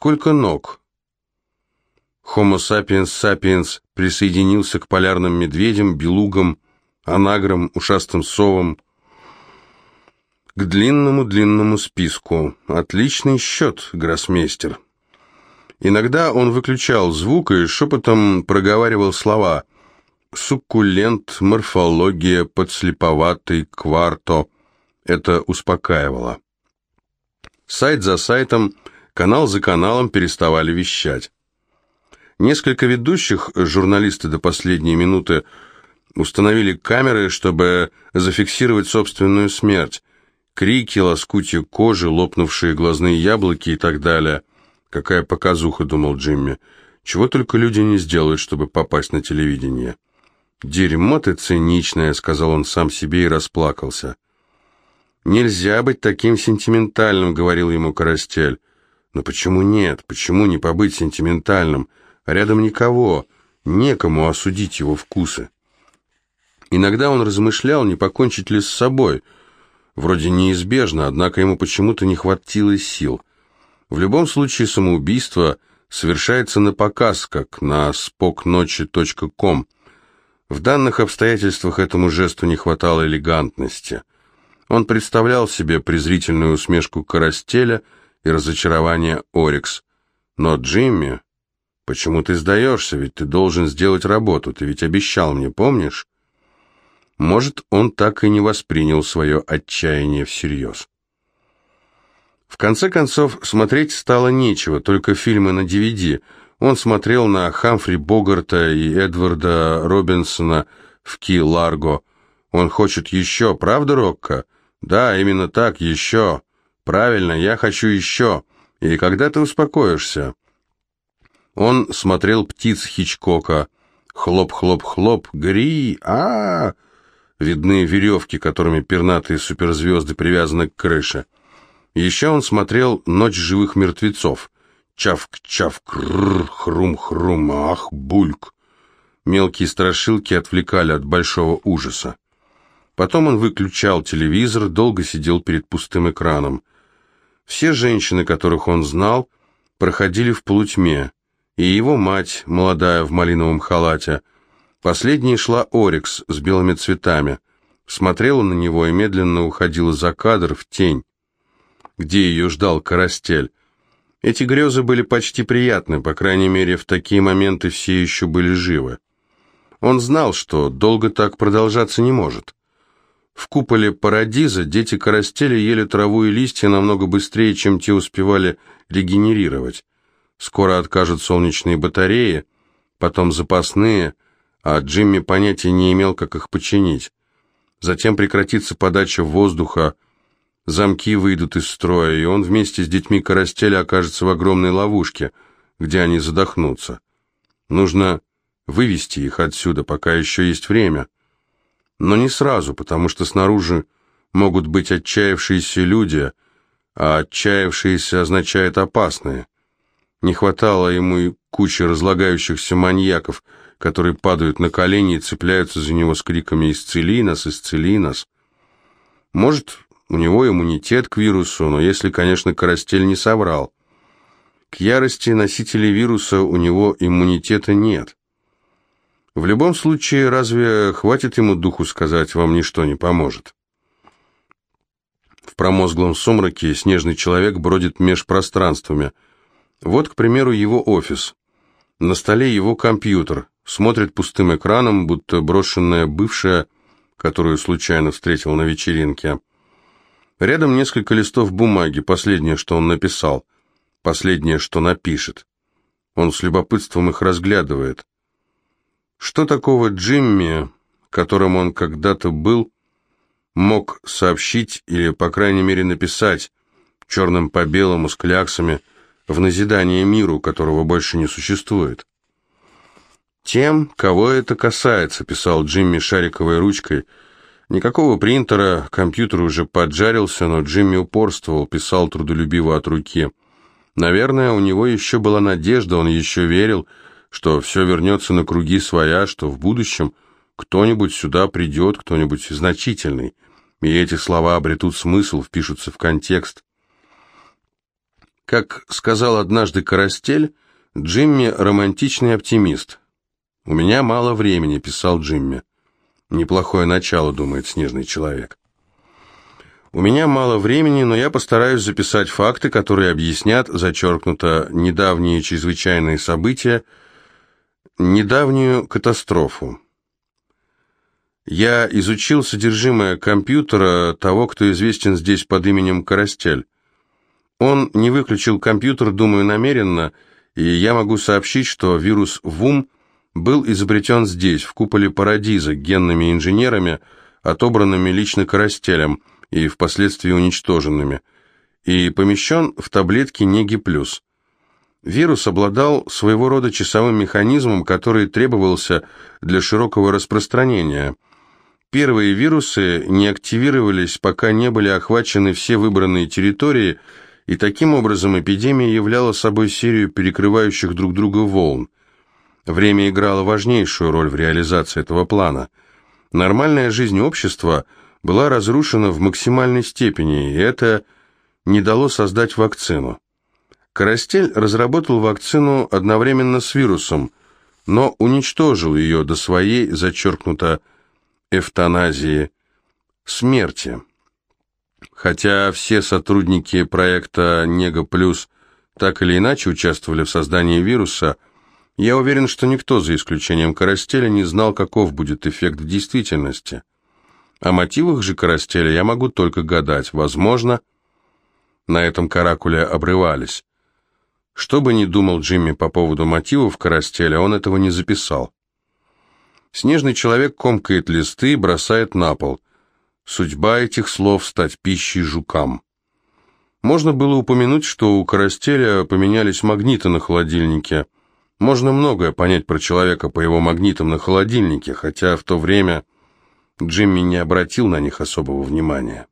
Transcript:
сколько ног? Homo sapiens sapiens присоединился к полярным медведям, белугам, анаграм, ушастым совам, к длинному-длинному списку. Отличный счет, гроссмейстер. Иногда он выключал звук и шепотом проговаривал слова «суккулент», «морфология», «подслеповатый», «кварто». Это успокаивало. Сайт за сайтом, канал за каналом переставали вещать. Несколько ведущих, журналисты до последней минуты, установили камеры, чтобы зафиксировать собственную смерть. Крики, лоскутья кожи, лопнувшие глазные яблоки и так далее. Какая показуха, думал Джимми. Чего только люди не сделают, чтобы попасть на телевидение. «Дерьмо ты циничное», — сказал он сам себе и расплакался. «Нельзя быть таким сентиментальным», — говорил ему Карастель. «Но почему нет? Почему не побыть сентиментальным? Рядом никого, некому осудить его вкусы». Иногда он размышлял, не покончить ли с собой. Вроде неизбежно, однако ему почему-то не хватило сил. В любом случае самоубийство совершается на показ, как на spoknочи.com. В данных обстоятельствах этому жесту не хватало элегантности. Он представлял себе презрительную усмешку Карастеля и разочарование Орикс. Но Джимми... Почему ты сдаешься? Ведь ты должен сделать работу. Ты ведь обещал мне, помнишь? Может, он так и не воспринял свое отчаяние всерьез. В конце концов, смотреть стало нечего, только фильмы на DVD. Он смотрел на Хамфри Богарта и Эдварда Робинсона в Ки Ларго. Он хочет еще, правда, Рокко? Да, именно так, еще. Правильно, я хочу еще. И когда ты успокоишься? Он смотрел птиц Хичкока. Хлоп-хлоп-хлоп, гри, а, -а, а Видны веревки, которыми пернатые суперзвезды привязаны к крыше. Еще он смотрел «Ночь живых мертвецов». Чавк-чавк, хрум-хрум, ах, бульк. Мелкие страшилки отвлекали от большого ужаса. Потом он выключал телевизор, долго сидел перед пустым экраном. Все женщины, которых он знал, проходили в полутьме, и его мать, молодая в малиновом халате. Последней шла Орикс с белыми цветами, смотрела на него и медленно уходила за кадр в тень где ее ждал Карастель. Эти грезы были почти приятны, по крайней мере, в такие моменты все еще были живы. Он знал, что долго так продолжаться не может. В куполе Парадиза дети Карастеля ели траву и листья намного быстрее, чем те успевали регенерировать. Скоро откажут солнечные батареи, потом запасные, а Джимми понятия не имел, как их починить. Затем прекратится подача воздуха, замки выйдут из строя, и он вместе с детьми Карастеля окажется в огромной ловушке, где они задохнутся. Нужно вывести их отсюда, пока еще есть время. Но не сразу, потому что снаружи могут быть отчаявшиеся люди, а отчаявшиеся означает опасные. Не хватало ему и кучи разлагающихся маньяков, которые падают на колени и цепляются за него с криками «Исцели нас! Исцели нас!». Может, у него иммунитет к вирусу, но если, конечно, Карастель не соврал. К ярости носителей вируса у него иммунитета нет. В любом случае, разве хватит ему духу сказать, вам ничто не поможет? В промозглом сумраке снежный человек бродит меж пространствами. Вот, к примеру, его офис. На столе его компьютер. Смотрит пустым экраном, будто брошенная бывшая, которую случайно встретил на вечеринке. Рядом несколько листов бумаги, последнее, что он написал, последнее, что напишет. Он с любопытством их разглядывает. Что такого Джимми, которым он когда-то был, мог сообщить или, по крайней мере, написать черным по белому с кляксами в назидание миру, которого больше не существует? «Тем, кого это касается», — писал Джимми шариковой ручкой, — Никакого принтера, компьютер уже поджарился, но Джимми упорствовал, писал трудолюбиво от руки. Наверное, у него еще была надежда, он еще верил, что все вернется на круги своя, что в будущем кто-нибудь сюда придет, кто-нибудь значительный, и эти слова обретут смысл, впишутся в контекст. Как сказал однажды Карастель, Джимми – романтичный оптимист. «У меня мало времени», – писал Джимми. Неплохое начало, думает снежный человек. У меня мало времени, но я постараюсь записать факты, которые объяснят, зачеркнуто, недавние чрезвычайные события, недавнюю катастрофу. Я изучил содержимое компьютера того, кто известен здесь под именем Карастель. Он не выключил компьютер, думаю, намеренно, и я могу сообщить, что вирус ВУМ был изобретен здесь, в куполе Парадиза, генными инженерами, отобранными лично Карастелем – и впоследствии уничтоженными, и помещен в таблетки Неги Плюс. Вирус обладал своего рода часовым механизмом, который требовался для широкого распространения. Первые вирусы не активировались, пока не были охвачены все выбранные территории, и таким образом эпидемия являла собой серию перекрывающих друг друга волн. Время играло важнейшую роль в реализации этого плана. Нормальная жизнь общества – была разрушена в максимальной степени, и это не дало создать вакцину. Карастель разработал вакцину одновременно с вирусом, но уничтожил ее до своей, зачеркнуто, эвтаназии, смерти. Хотя все сотрудники проекта «Нега Плюс» так или иначе участвовали в создании вируса, я уверен, что никто, за исключением Карастеля, не знал, каков будет эффект в действительности. О мотивах же Карастеля я могу только гадать. Возможно, на этом каракуле обрывались. Что бы ни думал Джимми по поводу мотивов Карастеля, он этого не записал. Снежный человек комкает листы и бросает на пол. Судьба этих слов стать пищей жукам. Можно было упомянуть, что у Карастеля поменялись магниты на холодильнике. Можно многое понять про человека по его магнитам на холодильнике, хотя в то время Джимми не обратил на них особого внимания.